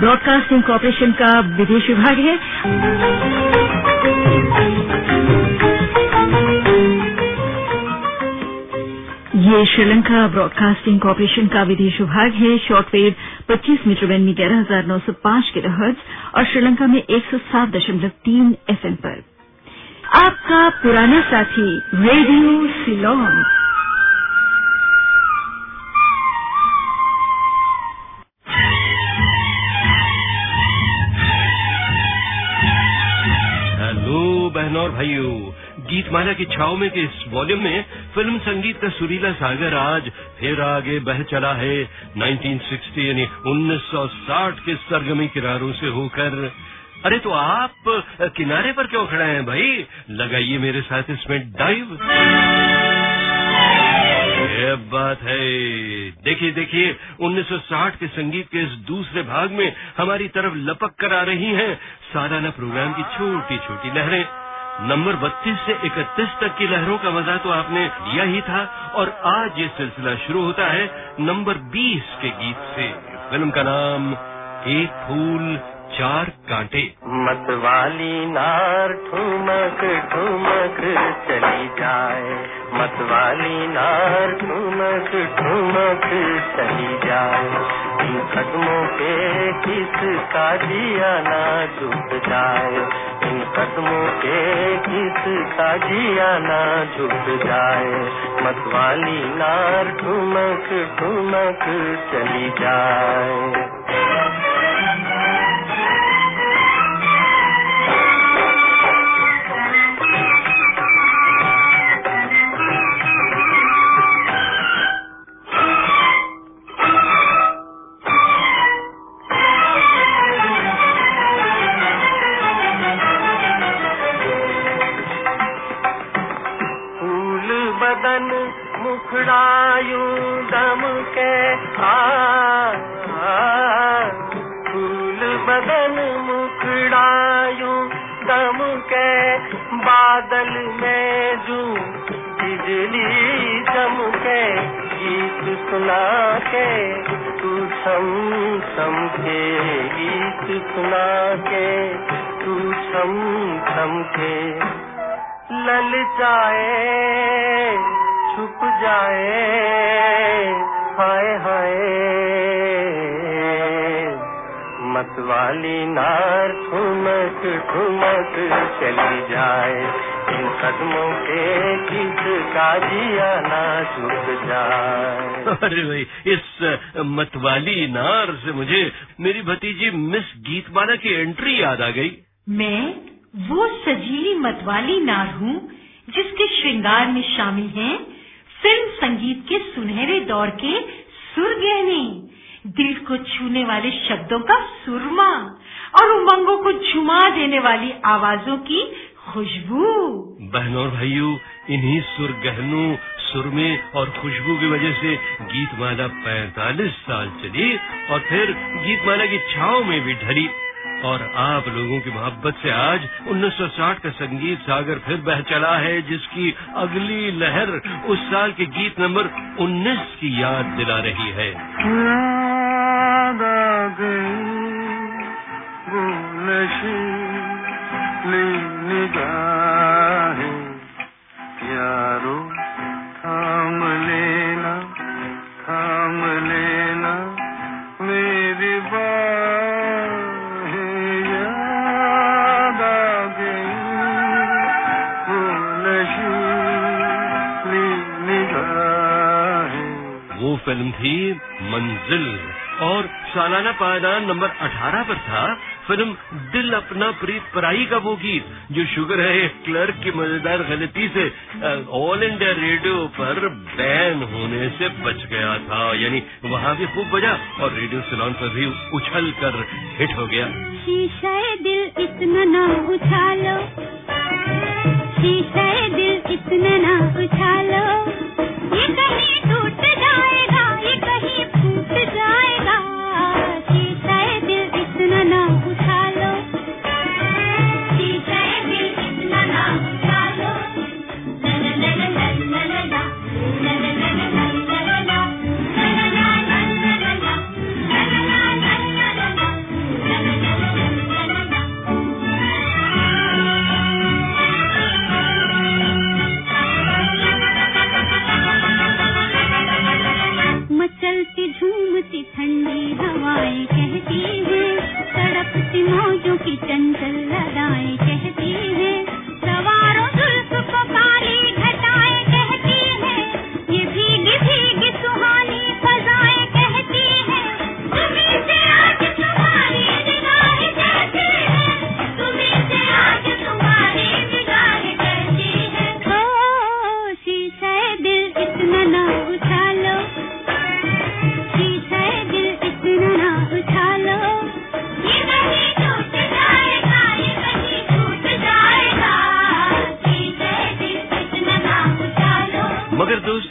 Broadcasting corporation का विदेश विभाग है। ये श्रीलंका ब्रॉडकास्टिंग कॉरपोरेशन का विदेश विभाग है। शॉर्टवेव 25 मीटर बैंड में ग्यारह हज़ार नौ सौ पाँच किलोहर्ट्ज और श्रीलंका में एक सौ सात दशमलव तीन एफएम पर। आपका पुराना साथी रेडियो सिलोन। भाइयों गीतमाला की छाव में के इस वॉल्यूम में फ़िल्म संगीत का सुरीला सागर आज फिर आगे बह चला है। 1960 यानी 1960 के सरगमी किनारों से होकर। अरे तो आप किनारे पर क्यों खड़े हैं भाई? लगाइए मेरे साथ इसमें डाइव बात है। देखिए देखिए 1960 के संगीत के इस दूसरे भाग में हमारी तरफ़ लपक कर आ रही हैं सालाना प्रोग्राम की छोटी छोटी लहरें। नंबर 32 से 31 तक की लहरों का मज़ा तो आपने लिया ही था। और आज ये सिलसिला शुरू होता है नंबर 20 के गीत से। फ़िल्म का नाम, एक फूल, चार कांटे। मतवाली नार ठुमक ठुमक चली जाए। मतवाली नार ठुमक ठुमक चली जाए। इन कदमों पे किसका जिया ना झुक जाए? इन कदमों पे किसका जिया ना झुक जाए। मतवाली नार ठुमक ठुमक चली जाए। सुना के तू सम सम के गीत सुना के तू सम सम के लल जाए, छुप जाए, हाय हाय। मतवाली नार ठुमक ठुमक चली जाए। कदमों जिया ना छुप जाए। अरे भाई इस मतवाली नार से मुझे मेरी भतीजी मिस गीतमाला की एंट्री याद आ गई। मैं वो सजीली मतवाली नार हूँ जिसके श्रृंगार में शामिल हैं फ़िल्म संगीत के सुनहरे दौर के सुर गहने दिल को छूने वाले शब्दों का सुरमा और उमंगों को झुमा देने वाली आवाजों की खुशबू। बहनों और भाइयों इन्हीं सुर गहनों सुरमे और खुशबू की वजह से गीतमाला 45 साल चली और फिर गीतमाला की छाव में भी ढली। और आप लोगों की मोहब्बत से आज 1960 का संगीत सागर फिर बह चला है जिसकी अगली लहर उस साल के गीत नंबर 19 की याद दिला रही है। पायदान नंबर 18 पर था। फ़िल्म दिल अपना प्रीत पराई का वो गीत, जो शुगर है, क्लर्क की मज़ेदार गलती से ऑल इंडिया रेडियो पर बैन होने से बच गया था। यानी वहाँ भी खूब बजा और रेडियो सिलोन पर भी उछल कर हिट हो गया। शीशे दिल, इतना ना उछालो। शीशे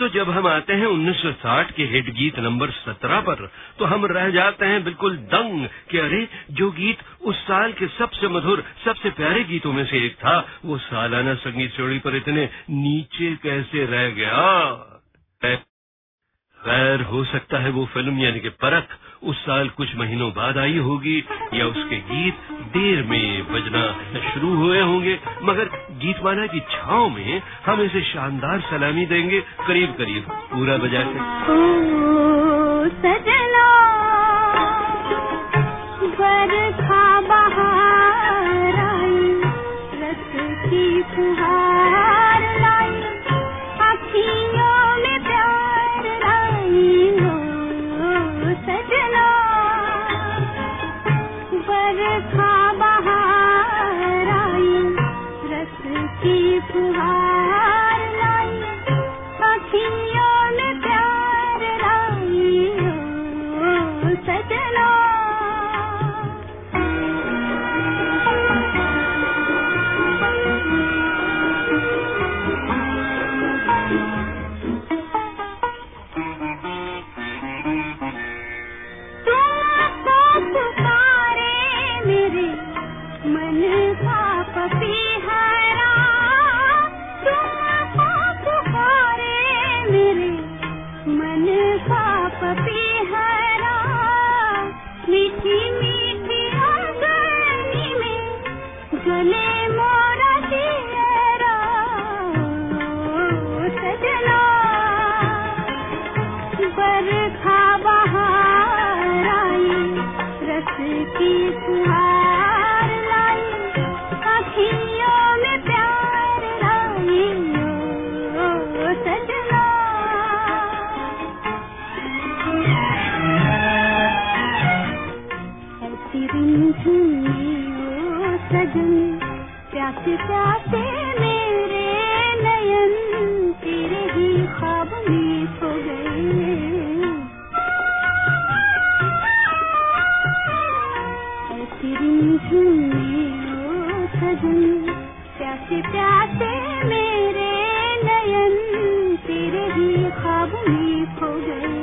दोस्तों जब हम आते हैं 1960 के हिट गीत नंबर 17 पर तो हम रह जाते हैं बिल्कुल दंग कि अरे, जो गीत उस साल के सबसे मधुर, सबसे प्यारे गीतों में से एक था, वो सालाना संगीत चोड़ी पर इतने नीचे कैसे रह गया? खैर, हो सकता है वो फ़िल्म यानी कि परख उस साल कुछ महीनों बाद आई होगी, या उसके गीत देर में बजना शुरू हुए होंगे। मगर गीतमाला की छाव में हम इसे शानदार सलामी देंगे, करीब करीब पूरा बजा के सजना प्यासे मेरे नयन तेरे ही ख्वाब में खो गए।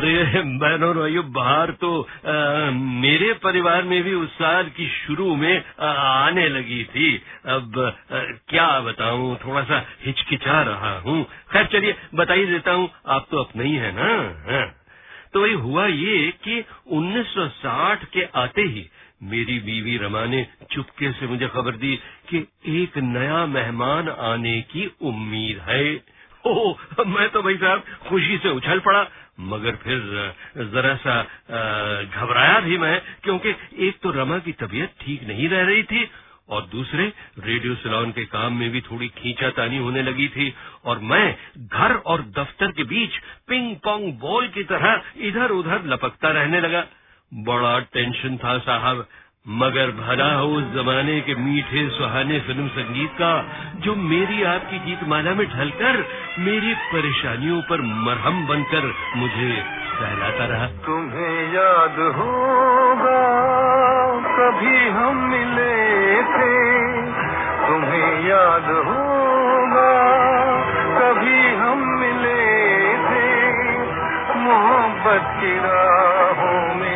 अरे बहनों और भाइयों बाहर तो आ, मेरे परिवार में भी उस साल की शुरू में आ, आने लगी थी। अब आ, क्या बताऊँ थोड़ा सा हिचकिचा रहा हूँ। खैर चलिए बता ही देता हूँ आप तो अपने ही है ना? हाँ। तो वही हुआ ये कि 1960 के आते ही मेरी बीवी रमा ने चुपके से मुझे खबर दी कि एक नया मेहमान आने की उम्मीद है। ओ मैं तो भाई साहब खुशी से उछल पड़ा। मगर फिर जरा सा घबराया भी मैं, क्योंकि एक तो रमा की तबीयत ठीक नहीं रह रही थी, और दूसरे, रेडियो सिलोन के काम में भी थोड़ी खींचातानी होने लगी थी, और मैं घर और दफ्तर के बीच पिंग पोंग बॉल की तरह इधर उधर लपकता रहने लगा। बड़ा टेंशन था साहब मगर भला हो उस जमाने के मीठे सुहाने फ़िल्म संगीत का, जो मेरी आपकी गीत माला में ढलकर मेरी परेशानियों पर मरहम बनकर मुझे सहलाता रहा। तुम्हें याद होगा, कभी हम मिले थे। तुम्हें याद होगा, कभी हम मिले थे। मोहब्बत की राहों में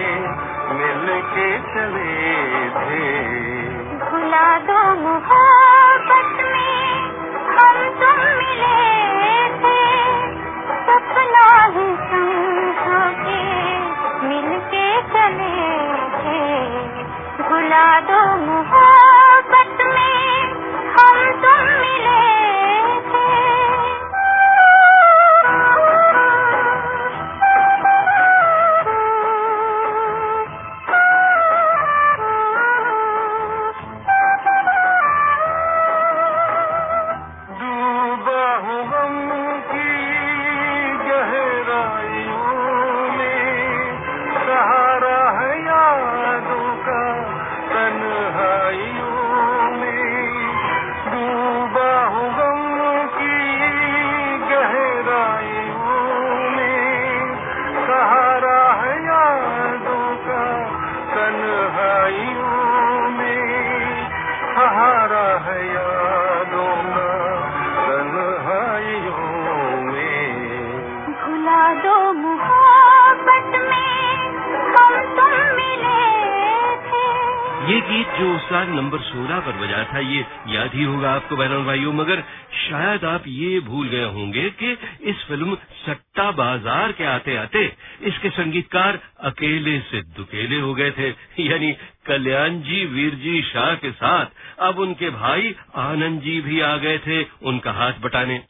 मिल के चले थे। भुला दो मोहब्बत ये गीत जो उस साल नंबर 16 पर बजा था, ये याद ही होगा आपको बहनों भाइयों, मगर शायद आप ये भूल गए होंगे कि इस फ़िल्म सट्टा बाज़ार के आते आते इसके संगीतकार अकेले से दुकेले हो गए थे। यानी कल्याण जी, वीर जी, शाह के साथ अब उनके भाई आनंद जी भी आ गए थे उनका हाथ बटाने।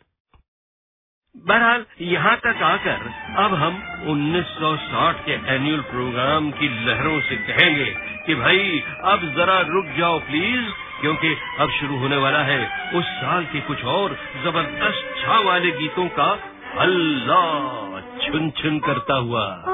बहरहाल, यहाँ तक आकर अब हम 1960 के एनुअल प्रोग्राम की लहरों से कहेंगे कि भाई, अब जरा रुक जाओ प्लीज़ क्योंकि अब शुरू होने वाला है उस साल के कुछ और ज़बरदस्त छा वाले गीतों का अल्लाह छुन छुन करता हुआ।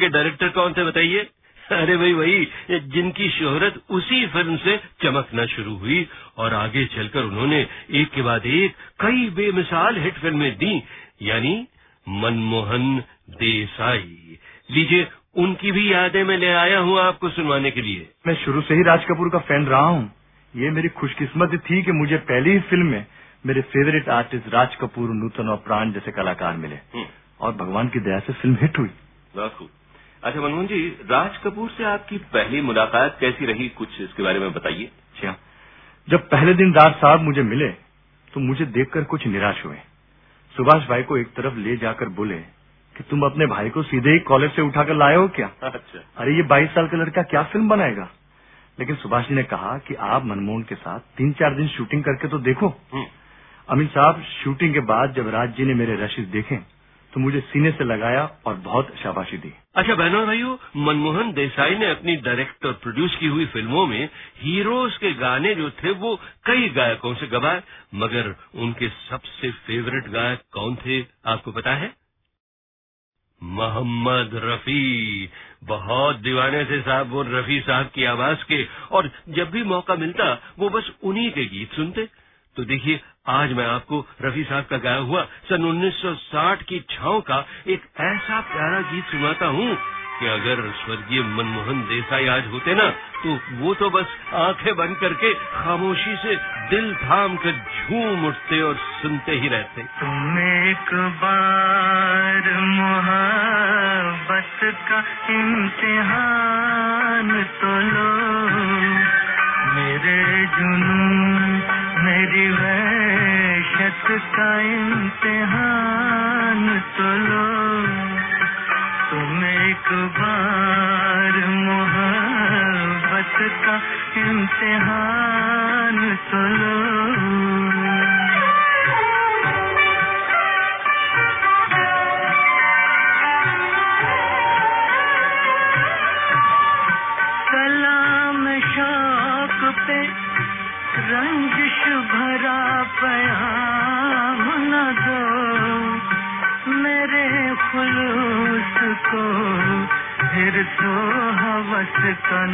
के डायरेक्टर कौन थे बताइए? अरे भाई वही जिनकी शोहरत उसी फ़िल्म से चमकना शुरू हुई और आगे चलकर उन्होंने एक के बाद एक कई बेमिसाल हिट फ़िल्में दी यानी मनमोहन देसाई। लीजिए उनकी भी यादें मैं ले आया हूँ आपको सुनवाने के लिए। मैं शुरू से ही राज कपूर का फ़ैन रहा हूँ। ये मेरी खुशकिस्मत थी कि मुझे पहली ही फ़िल्म में मेरे फेवरेट आर्टिस्ट राज कपूर नूतन और प्राण जैसे कलाकार मिले। हम्म। और भगवान की दया से फ़िल्म हिट हुई। अच्छा मनमोहन जी राज कपूर से आपकी पहली मुलाकात कैसी रही? कुछ इसके बारे में बताइए। अच्छा जब पहले दिन राज साहब मुझे मिले तो मुझे देखकर कुछ निराश हुए। सुभाष भाई को एक तरफ़ ले जाकर बोले कि तुम अपने भाई को सीधे ही कॉलेज से उठाकर लाए हो क्या? अच्छा। अरे ये बाईस साल का लड़का क्या फ़िल्म बनाएगा? लेकिन सुभाष जी ने कहा कि आप मनमोहन के साथ तीन चार दिन शूटिंग करके तो देखो। हम्म। अमित साहब शूटिंग के बाद जब राज जी ने मेरे रशीद देखे तो मुझे सीने से लगाया और बहुत शाबाशी दी। अच्छा बहनों भाइयों, मनमोहन देसाई ने अपनी डायरेक्ट और प्रोड्यूस की हुई फ़िल्मों में हीरोज के गाने जो थे वो कई गायकों से गवाए, मगर उनके सबसे फेवरेट गायक कौन थे, आपको पता है? मोहम्मद रफी। बहुत दीवाने थे साहब, वो रफी साहब की आवाज़ के, और जब भी मौका मिलता, वो बस उन्हीं के गीत सुनते। तो देखिए आज मैं आपको रफी साहब का गाया हुआ सन 1960 की छाव का एक ऐसा प्यारा गीत सुनाता हूँ कि अगर स्वर्गीय मनमोहन देसाई आज होते ना तो वो तो बस आँखें बंद करके खामोशी से दिल थाम कर झूम उठते और सुनते ही रहते। तुम एक बार मोहब्बत का इम्तिहान तो लो। मेरे जुनून, मेरी वहशत का इम्तिहान तो लो। तुम एक बार मोहब्बत का इम्तिहान तो लो। फिर सो हवस का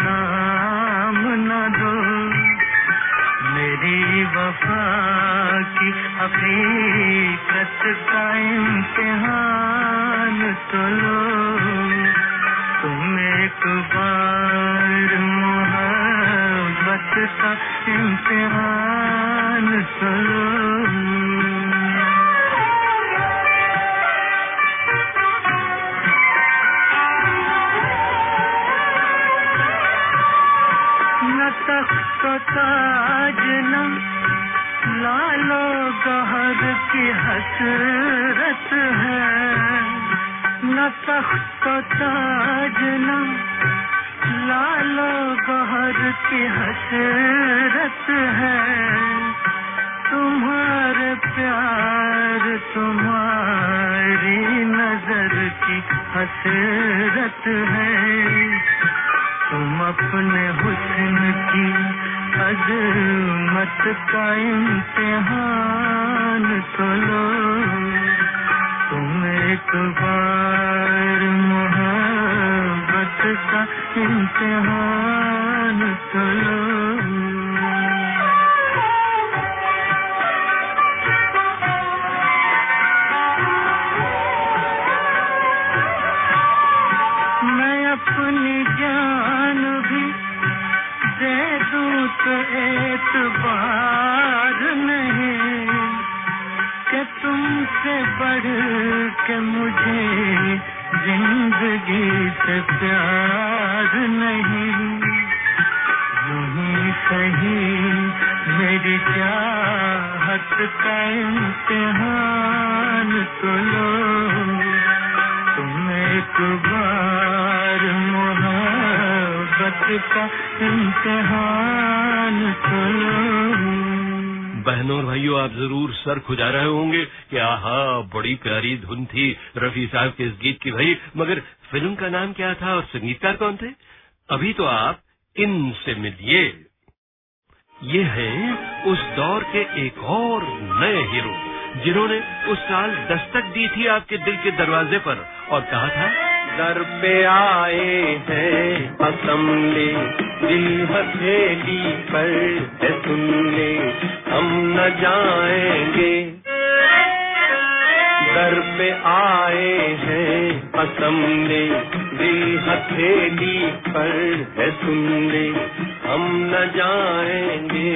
பாடு सर खुजा रहे होंगे कि आहा, बड़ी प्यारी धुन थी रफी साहब के इस गीत की भाई। मगर फ़िल्म का नाम क्या था और संगीतकार कौन थे? अभी तो आप इनसे मिलिए। ये हैं उस दौर के एक और नए हीरो, जिन्होंने उस साल दस्तक दी थी आपके दिल के दरवाजे पर। और कहा था? दर पे आए हैं असमले दिल हथेली पर है सुन ले हम न जाएँगे। दर पे आए हैं असमले दिल हथेली पर है सुन ले हम न जाएँगे।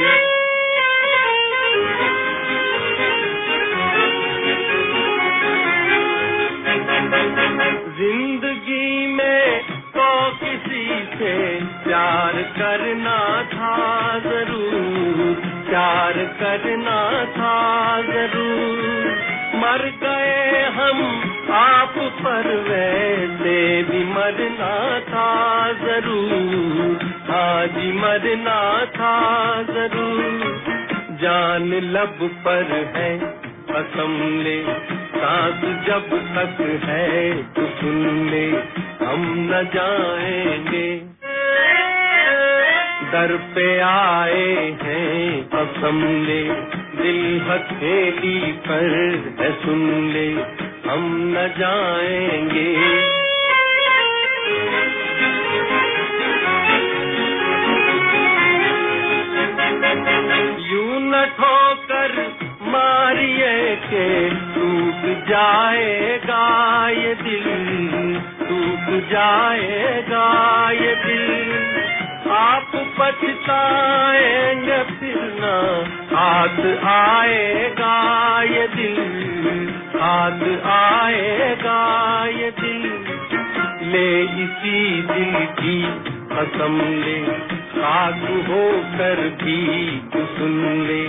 से प्यार करना था ज़रूर, प्यार करना था ज़रूर। मर गए हम आप पर, वैसे भी मरना था ज़रूर। आज मरना था ज़रूर। जान लब पर है कसम ले, सांस जब तक है तो सुन ले, हम न जाएँगे। दर पे आए हैं कसम ले दिल हथेली पर है सुन ले, हम न जाएँगे। यूँ न ठोकर मारिए के टूट जाएगा ये दिल टूट जाएगा ये दिल। आप पछताएँगे फिर ना हाथ आएगा ये दिल। हाथ आएगा ये दिल। ले इसी दिल की कसम ले खाक होकर भी सुन ले।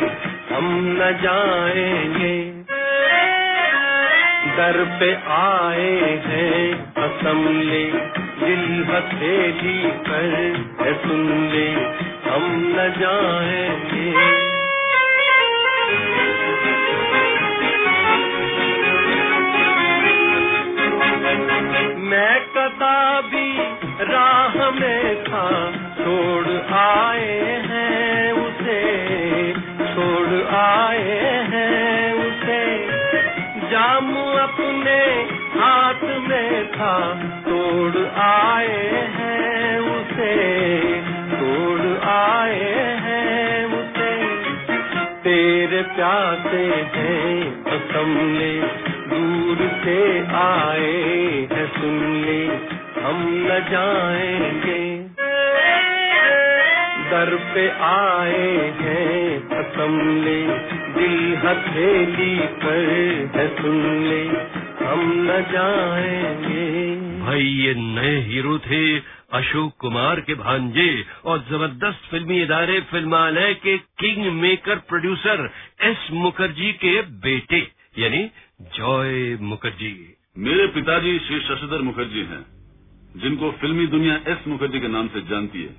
हम न जाएँगे। दर पे आए हैं कसम ले दिल हथेली पर है सुन ले हम न जाएँगे। मैं भी राह में था, छोड़ आए हैं उसे, छोड़ आए हैं अपने हाथ में था, तोड़ आए हैं उसे, तोड़ आए हैं उसे। तेरे प्यासे हैं कसम ले दूर से आए हैं सुन ले हम न जाएँगे। दर पे आए हैं कसम ले दिल हथेली पर है सुन ले हम न जाएँगे। भाई ये नए हीरो थे अशोक कुमार के भांजे और ज़बरदस्त फिल्मी इदारे फिल्मालय के king maker producer S Mukherjee के बेटे यानी जॉय मुखर्जी। मेरे पिताजी श्री शशिधर मुखर्जी हैं जिनको फिल्मी दुनिया एस मुखर्जी के नाम से जानती है।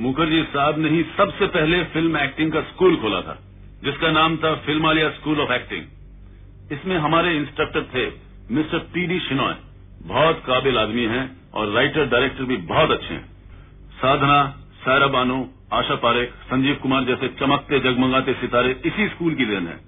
मुखर्जी साहब ने ही सबसे पहले फ़िल्म एक्टिंग का स्कूल खोला था जिसका नाम था फिल्मालिया स्कूल ऑफ़ एक्टिंग। इसमें हमारे इंस्ट्रक्टर थे मिस्टर पी डी शिनॉय बहुत काबिल आदमी हैं और राइटर डायरेक्टर भी बहुत अच्छे हैं। साधना, सायरा बानो, आशा पारेख, संजीव कुमार जैसे चमकते जगमगाते सितारे इसी स्कूल की देन है।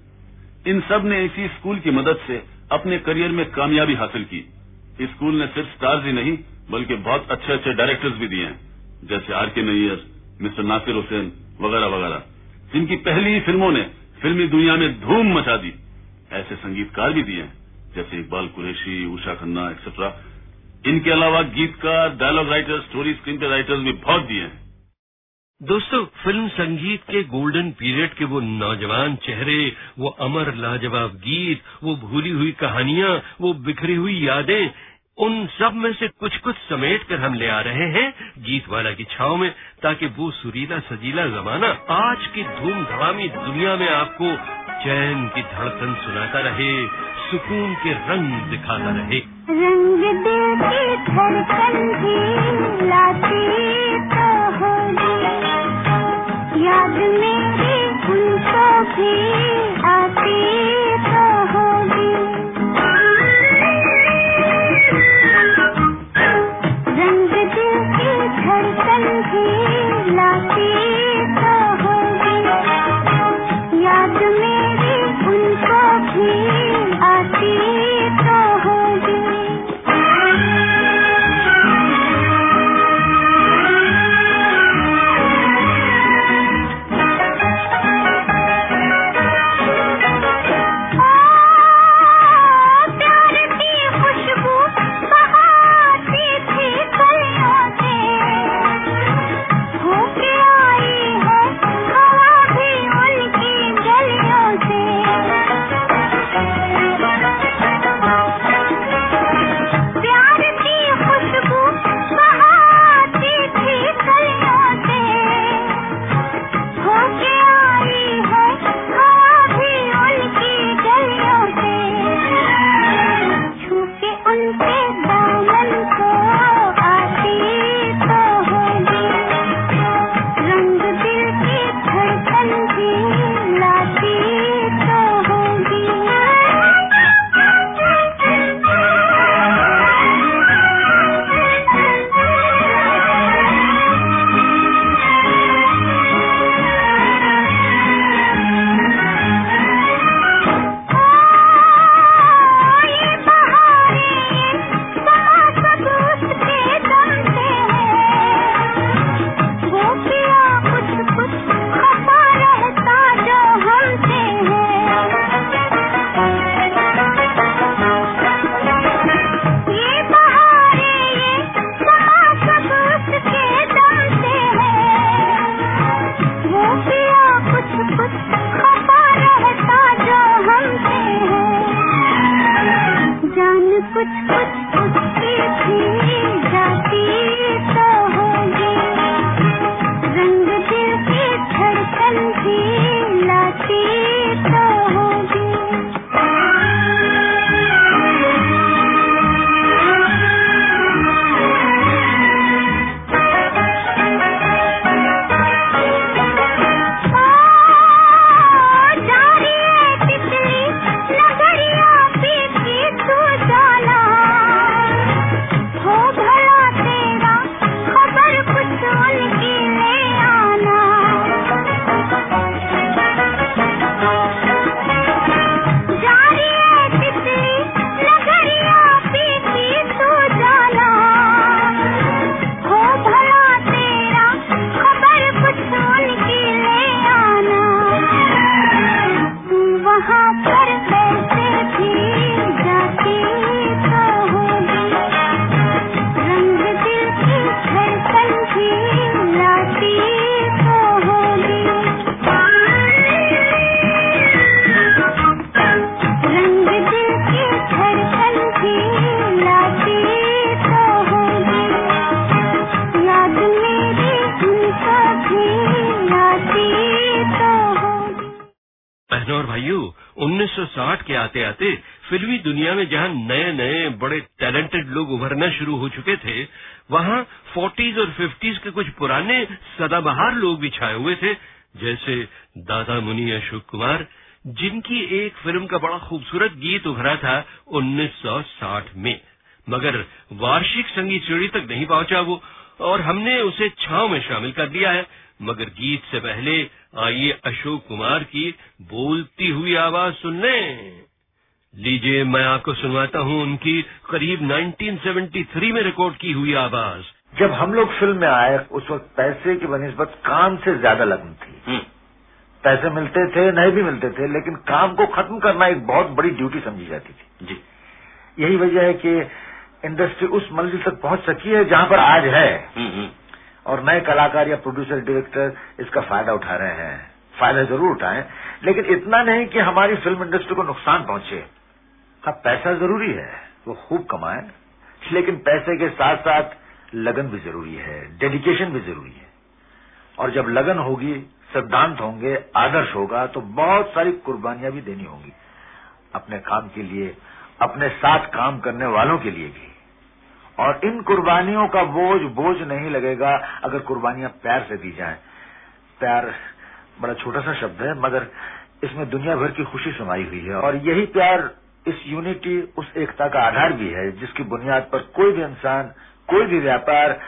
इन सबने इसी स्कूल की मदद से अपने करियर में कामयाबी हासिल की। इस स्कूल ने सिर्फ़ स्टार्स ही नहीं, बल्कि बहुत अच्छे अच्छे डायरेक्टर्स भी दिए हैं, जैसे आर के नैयर, मिस्टर नासिर हुसैन, वगैरह वगैरह। जिनकी पहली ही फ़िल्मों ने फिल्मी दुनिया में धूम मचा दी। ऐसे संगीतकार भी दिए हैं। जैसे इकबाल कुरैशी, उषा खन्ना एक्सेट्रा इनके अलावा गीतकार dialogue writer story screenplay writers भी बहुत दिए हैं। दोस्तों, फ़िल्म संगीत के गोल्डन पीरियड के वो नौजवान चेहरे, वो अमर लाजवाब गीत, वो भूली हुई कहानियाँ, वो बिखरी हुई यादें, उन सब में से कुछ कुछ समेट कर हम ले आ रहे हैं गीत वाला की छाव में, ताकि वो सुरीला सजीला जमाना आज की धूम धवामी दुनिया में आपको चैन की धड़कन सुनाता रहे। सुकून के रंग दिखाता रहे। रंग दिल की धड़कन लाती तो याद मेरी आते आते फिल्मी दुनिया में जहाँ नए नए बड़े टैलेंटेड लोग उभरना शुरू हो चुके थे, वहाँ फोर्टीज और फिफ्टीज के कुछ पुराने सदाबहार लोग भी छाए हुए थे, जैसे दादा मुनि अशोक कुमार, जिनकी एक फ़िल्म का बड़ा खूबसूरत गीत उभरा था 1960 में। मगर वार्षिक संगीत श्रेणी तक नहीं पहुँचा वो, और हमने उसे छाव में शामिल कर दिया है। मगर गीत से पहले आइए अशोक कुमार की बोलती हुई आवाज़ सुन लें। लीजिए मैं आपको सुनवाता हूँ उनकी करीब 1973 में रिकॉर्ड की हुई आवाज़। जब हम लोग फ़िल्म में आए उस वक्त पैसे की बनस्बत काम से ज़्यादा लगन थी। पैसे मिलते थे नहीं भी मिलते थे लेकिन काम को खत्म करना एक बहुत बड़ी ड्यूटी समझी जाती थी। जी। यही वजह है कि इंडस्ट्री उस मंजिल तक पहुँच सकी है जहाँ पर आज है। हम्म, हम्म। और नए कलाकार या प्रोड्यूसर डायरेक्टर इसका फ़ायदा उठा रहे हैं। फ़ायदा ज़रूर उठाएँ लेकिन इतना नहीं कि हमारी फ़िल्म इंडस्ट्री को नुकसान पहुँचे। हाँ पैसा ज़रूरी है, वो खूब कमाए, लेकिन पैसे के साथ साथ लगन भी ज़रूरी है डेडिकेशन भी ज़रूरी है। और जब लगन होगी, सिद्धांत होंगे, आदर्श होगा तो बहुत सारी कुर्बानियाँ भी देनी होंगी। अपने काम के लिए, अपने साथ काम करने वालों के लिए भी। और इन कुर्बानियों का बोझ बोझ नहीं लगेगा अगर कुर्बानियाँ प्यार से दी जाएँ। प्यार बड़ा छोटा सा शब्द है, मगर इसमें दुनिया भर की खुशी समाई हुई है। और यही प्यार इस यूनिटी उस एकता का आधार भी है जिसकी बुनियाद पर कोई भी इंसान कोई भी व्यापार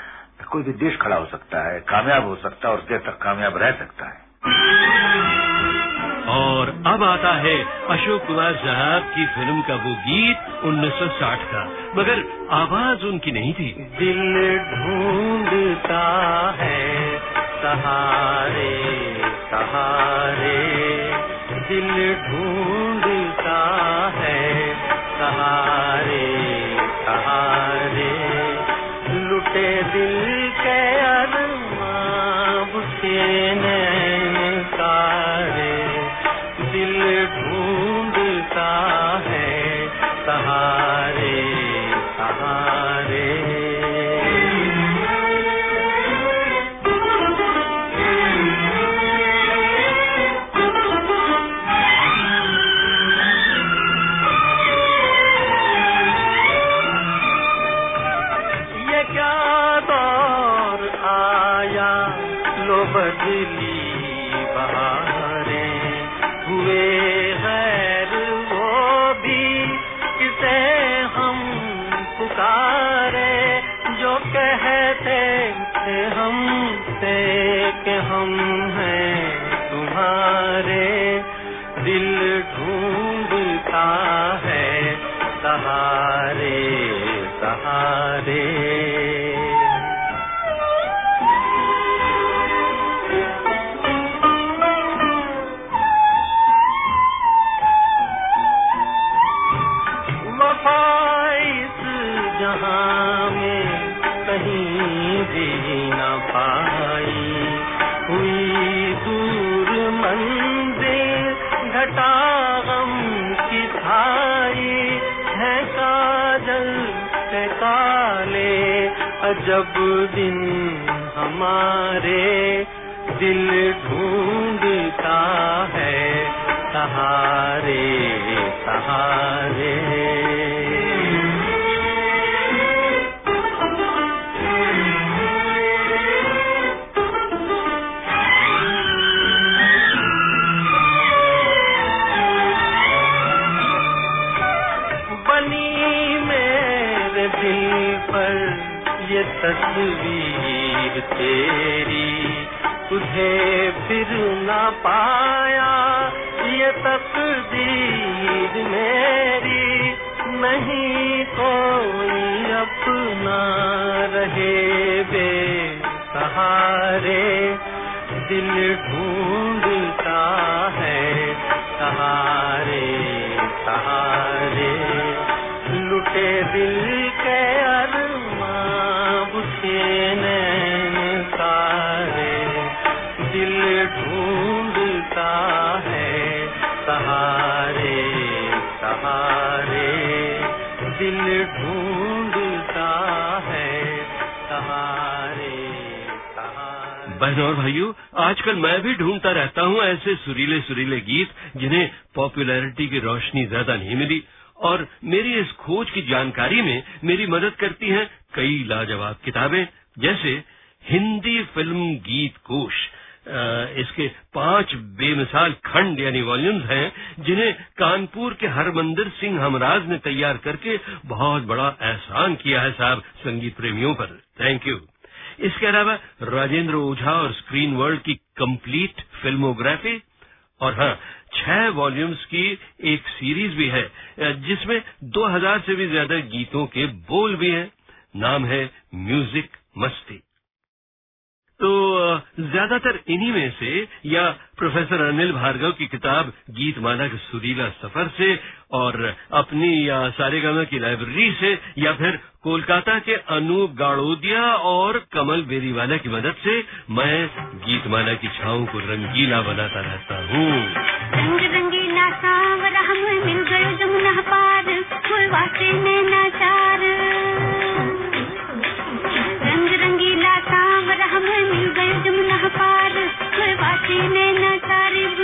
कोई भी देश खड़ा हो सकता है कामयाब हो सकता है और देर तक कामयाब रह सकता है। और अब आता है अशोक कुमार साहब की फ़िल्म का वो गीत 1960 का। मगर आवाज़ उनकी नहीं थी। दिल ढूंढता है सहारे सहारे। दिल ढूंढता है। सहारे सहारे। लुटे दिल के अरमां के नैन सहारे सहारे। दिन हमारे दिल ढूंढता है सहारे सहारे। तस्वीर तेरी। तुझे फिर न पाया, ये तकदीर मेरी। नहीं कोई अपना रहे बे सहारे दिल ढूंढता है सहारे सहारे। लुटे दिल दिल है। दिल ढूंढता है। बहनों और भाइयों, आजकल मैं भी ढूंढता रहता हूँ ऐसे सुरीले सुरीले गीत जिन्हें पॉपुलैरिटी की रोशनी ज़्यादा नहीं मिली। और मेरी इस खोज की जानकारी में मेरी मदद करती हैं कई लाजवाब किताबें, जैसे हिंदी फ़िल्म गीत कोश। इसके पाँच बेमिसाल खंड यानी वॉल्यूम्स हैं, जिन्हें कानपुर के हरमंदिर सिंह हमराज ने तैयार करके बहुत बड़ा एहसान किया है साहब संगीत प्रेमियों पर। थैंक यू इसके अलावा राजेंद्र ओझा और स्क्रीन वर्ल्ड की कंप्लीट फिल्मोग्राफी और हाँ छह वॉल्यूम्स की एक सीरीज़ भी है जिसमें 2000 से भी ज़्यादा गीतों के बोल भी हैं। नाम है म्यूज़िक मस्ती। तो ज़्यादातर इन्हीं में से, या प्रोफेसर अनिल भार्गव की किताब गीतमाला के सुरीला सफ़र से, और अपनी, या सारेगामा की लाइब्रेरी से, या फिर कोलकाता के अनूप गाड़ोदिया और कमल बेरीवाला की मदद से, मैं गीत गीतमाला की छाओं को रंगीला बनाता रहता हूँ। रंग रंगीला हम मिल गए जमुना पार चार ಕಾಡಿನ ತರಿ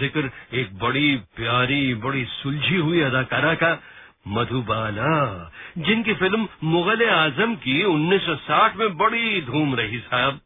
ज़िक्र एक बड़ी प्यारी, बड़ी सुलझी हुई अदाकारा का मधुबाला, जिनकी फ़िल्म मुगल आज़म की 1960 में बड़ी धूम रही साहब।